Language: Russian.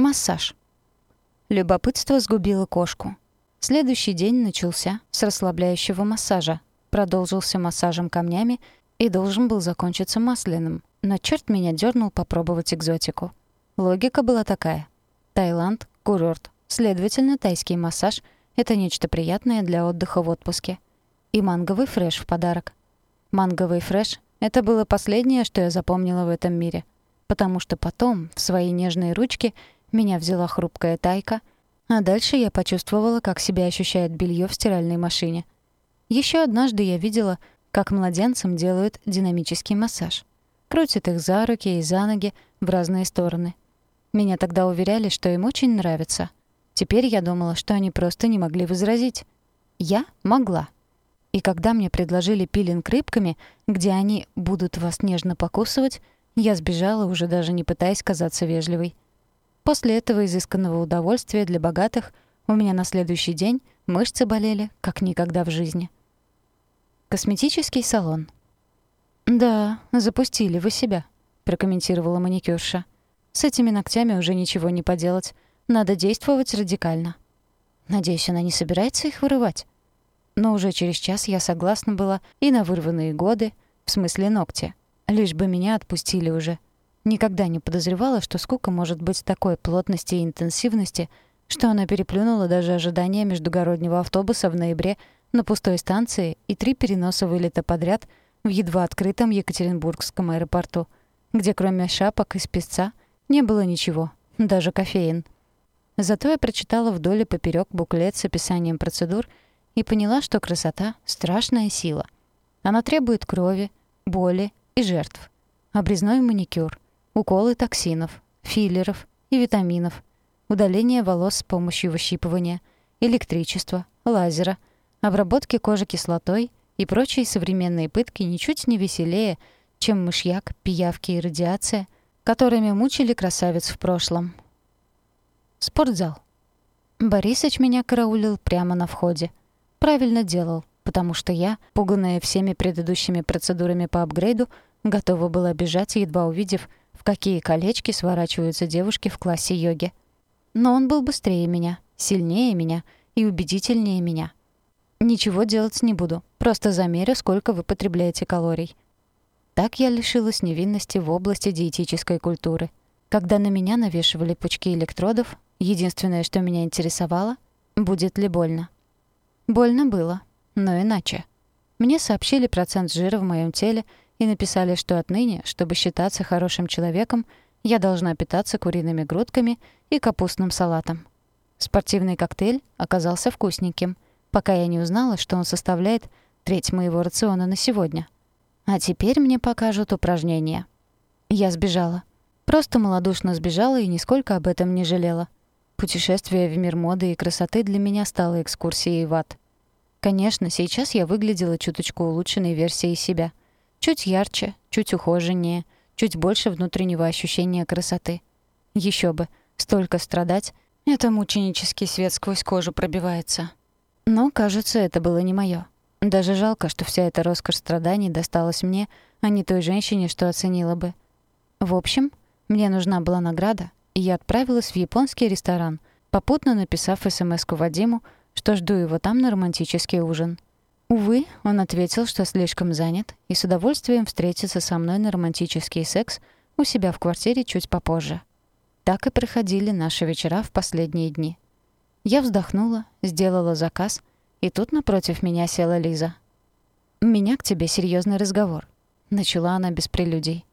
Массаж. Любопытство сгубило кошку. Следующий день начался с расслабляющего массажа, продолжился массажем камнями и должен был закончиться масляным, но черт меня дернул попробовать экзотику. Логика была такая. Таиланд — курорт, следовательно, тайский массаж — это нечто приятное для отдыха в отпуске. И манговый фреш в подарок. Манговый фреш — это было последнее, что я запомнила в этом мире, потому что потом в свои нежные ручки — меня взяла хрупкая тайка, а дальше я почувствовала, как себя ощущает белье в стиральной машине. Еще однажды я видела, как младенцам делают динамический массаж. Крутят их за руки и за ноги в разные стороны. Меня тогда уверяли, что им очень нравится. Теперь я думала, что они просто не могли возразить. Я могла. И когда мне предложили пилинг рыбками, где они будут вас нежно покусывать, я сбежала, уже даже не пытаясь казаться вежливой. После этого изысканного удовольствия для богатых у меня на следующий день мышцы болели, как никогда в жизни. Косметический салон. «Да, запустили вы себя», — прокомментировала маникюрша. «С этими ногтями уже ничего не поделать. Надо действовать радикально». Надеюсь, она не собирается их вырывать. Но уже через час я согласна была и на вырванные годы, в смысле ногти. Лишь бы меня отпустили уже. Никогда не подозревала, что скука может быть такой плотности и интенсивности, что она переплюнула даже ожидания междугороднего автобуса в ноябре на пустой станции и три переноса вылета подряд в едва открытом Екатеринбургском аэропорту, где кроме шапок из песца не было ничего, даже кофеин. Зато я прочитала вдоль и поперёк буклет с описанием процедур и поняла, что красота — страшная сила. Она требует крови, боли и жертв. Обрезной маникюр — уколы токсинов, филлеров и витаминов, удаление волос с помощью выщипывания, электричества, лазера, обработки кожи кислотой и прочие современные пытки ничуть не веселее, чем мышьяк, пиявки и радиация, которыми мучили красавиц в прошлом. Спортзал. Борисыч меня караулил прямо на входе. Правильно делал, потому что я, пуганная всеми предыдущими процедурами по апгрейду, готова была бежать, едва увидев, в какие колечки сворачиваются девушки в классе йоги. Но он был быстрее меня, сильнее меня и убедительнее меня. Ничего делать не буду, просто замерю, сколько вы потребляете калорий. Так я лишилась невинности в области диетической культуры. Когда на меня навешивали пучки электродов, единственное, что меня интересовало, будет ли больно. Больно было, но иначе. Мне сообщили процент жира в моем теле и написали, что отныне, чтобы считаться хорошим человеком, я должна питаться куриными грудками и капустным салатом. Спортивный коктейль оказался вкусненьким, пока я не узнала, что он составляет треть моего рациона на сегодня. А теперь мне покажут упражнения. Я сбежала. Просто малодушно сбежала и нисколько об этом не жалела. Путешествие в мир моды и красоты для меня стало экскурсией в ад. Конечно, сейчас я выглядела чуточку улучшенной версией себя — Чуть ярче, чуть ухоженнее, чуть больше внутреннего ощущения красоты. Еще бы, столько страдать, это мученический свет сквозь кожу пробивается. Но, кажется, это было не моё. Даже жалко, что вся эта роскошь страданий досталась мне, а не той женщине, что оценила бы. В общем, мне нужна была награда, и я отправилась в японский ресторан, попутно написав СМС-ку Вадиму, что жду его там на романтический ужин. Увы, он ответил, что слишком занят и с удовольствием встретится со мной на романтический секс у себя в квартире чуть попозже. Так и проходили наши вечера в последние дни. Я вздохнула, сделала заказ, и тут напротив меня села Лиза. «У меня к тебе серьезный разговор», — начала она без прелюдий.